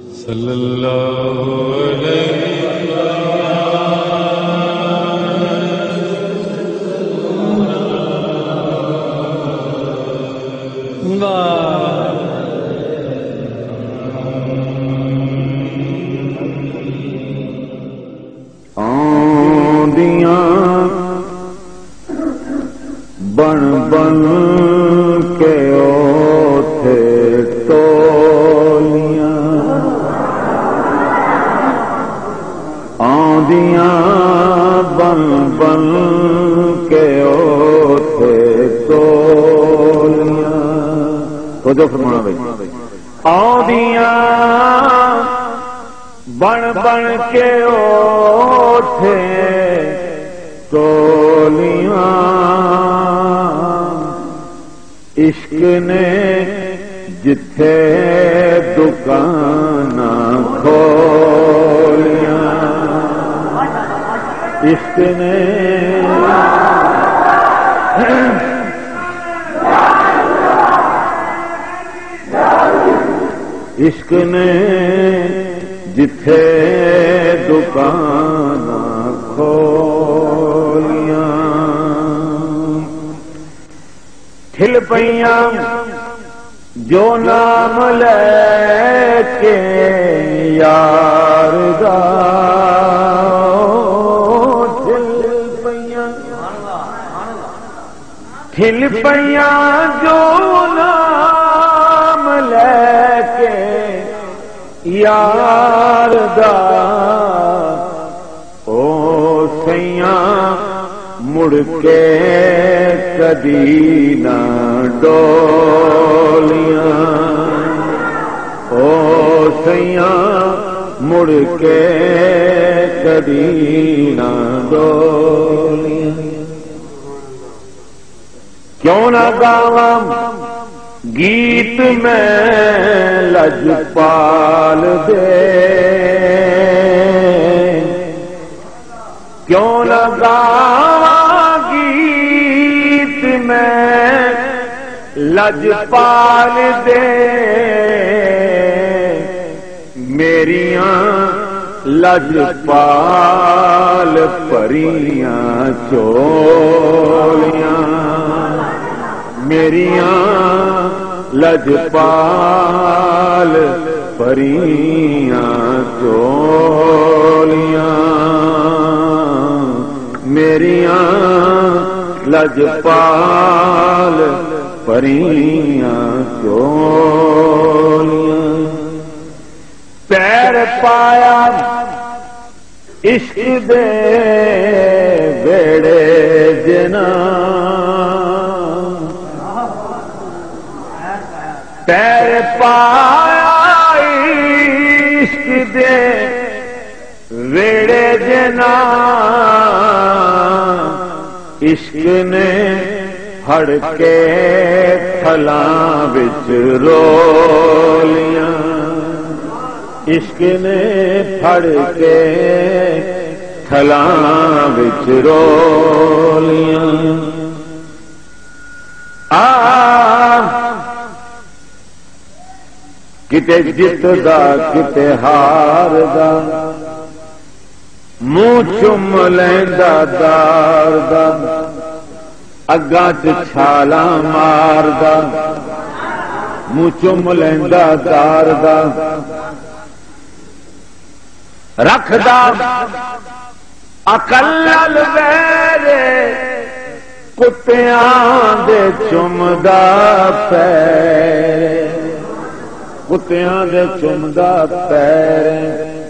صلى الله بن بن کے بن بن کے اوتھے ٹولیاں تو جو فرمانا بھائی۔ آندیاں بن بن کے اوٹھے ٹولیاں عشق نے جتھے دکان کھولیاں عشق نے عشق نے جتھے دکان کھولیاں کھل پئیاں جو نام لے کے یار دا کھل پئیاں جو نام لے کے یار دا او سیاں مڑ کے کدی نہ ڈولیاں او سیاں مڑ کے کدی نہ ڈولیاں کیوں نہ گاواں گیت میں لج پال دے۔ کیوں لگا گیت میں لج پال دے۔ میریاں لج پال پریاں چولیاں۔ میریاں لجپال پریاں چولیاں میریاں لجپال پریاں چولیاں پیر پایا عشق دے بیڑے جنا ویڑے جنا عشق نے ہڑ کے تھلاں بچ رولیاں۔ عشق نے پھڑ کے تھلاں بچ رولیاں۔ آ، کتے جت دا، کتے ہار دا۔ منہ چم لیندا دار دا اگا چھالا مار دا منہ چم لیندا دار دا رکھ دا اکل ویرے، کتیاں دے چمدا پیر۔ کتیاں دے چمدا پیر۔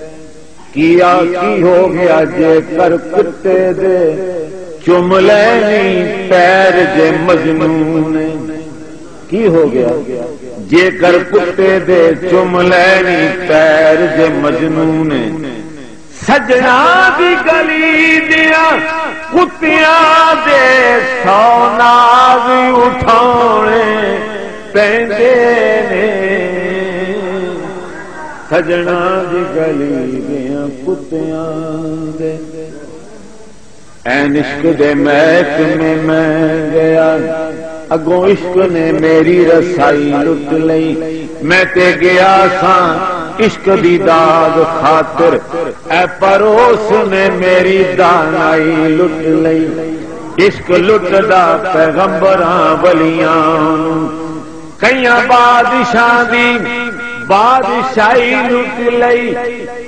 کیا کی ہو گیا جے کر کتے دے؟ چم لینی پیر جے مجنون۔ کی ہو گیا؟ جے کر کتے دے، چم لینی پیر جے مجنون۔ سجنا دی گلی دیا کتیاں دے سونا بھی اٹھانے پیندے نے۔ سجنا دی گلی دیا کتیاں دے این عشق دے محک میں میں گیا اگوں عشق نے میری رسائی لٹ لئی میں تے گیا سا عشق دی داد خاطر اے پروس نے میری دانائی لٹ لئی عشق لٹ دا پیغمبراں ولیاں کئی بادشاہ دی بادشاہی لٹ لئی۔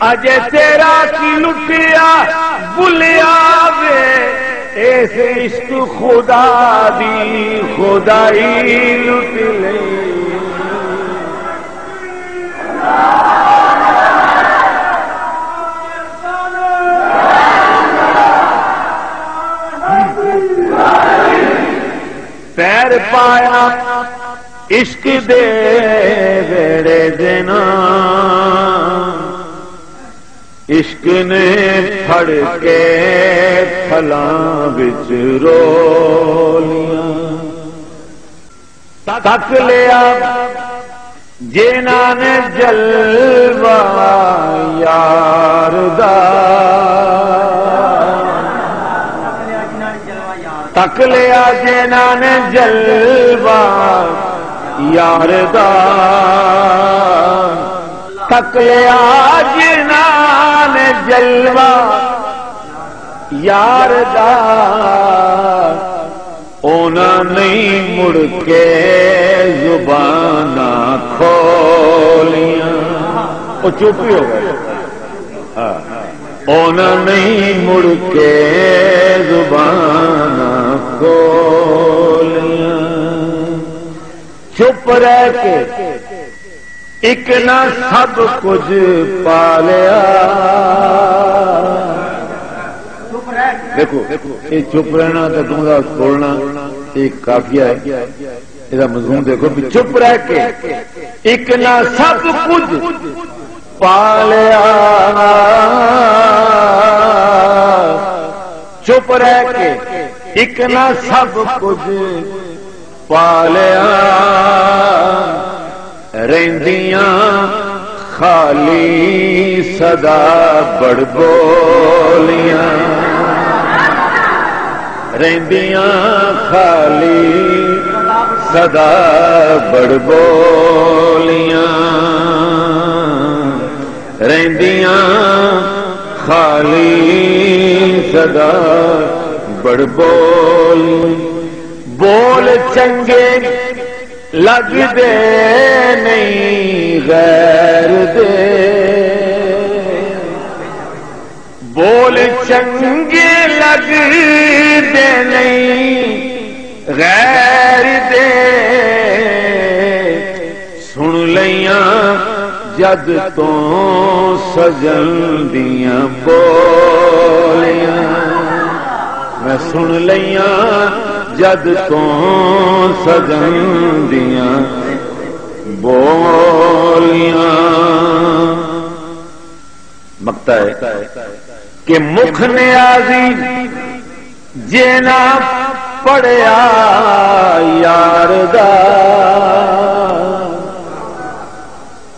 اجے تیرا کی لٹیا، بلیا وے۔ اس عشق خدا دی خدائی لٹ لئی۔ پیر پایا عشق دے ویڑے دینا۔ عشق نے پھڑ کے پھلاں بچ رو لیا تک لیا جینا نے جلوا یار دا۔ تک لیا جینا نے جلوا یار دا تک لیا جینا جلوا یار اونا نہیں مڑ کے زبان کھولیاں۔ وہ چپ ہو گئے۔ ہاں۔ اونا نہیں مڑ کے زبان کھولیاں۔ چپ رہ کے ایک نہ سب کچھ پالیا دیکھو، یہ چپ رہنا تو تم کا ایک کافیا ہے۔ یہ مضمون دیکھو چپ رہ کے ایک نہ سب کچھ پالیا چپ رہ کے ایک نہ سب کچھ پالیا، رہندیاں خالی سدا بڑ بولیاں رہندیاں خالی سدا بڑ بولیاں رہندیاں خالی سدا بڑ بول بول چنگے لگ دے نہیں غیر دے۔ بول چنگے لگ دے نہیں غیر دے۔ سن لیاں جد تو سجن دیا بولیاں۔ میں سن لیاں جد تو سجن دیا بولیاں۔ مکتا ہے کہ مکھ نیازی جینا پڑیا یار دا۔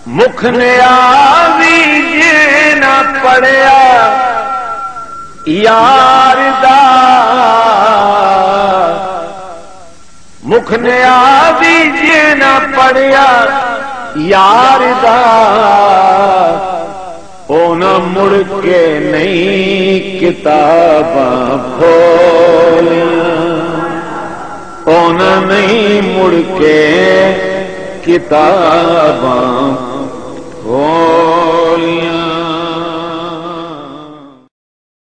مکھ نیازی جینا پڑیا یار دا۔ مکھ نیازی جینا پڑیا یار دا۔ اونا مڑ کے نہیں کتاباں کھولیاں اونا نہیں مڑ کے کتاباں کھولیاں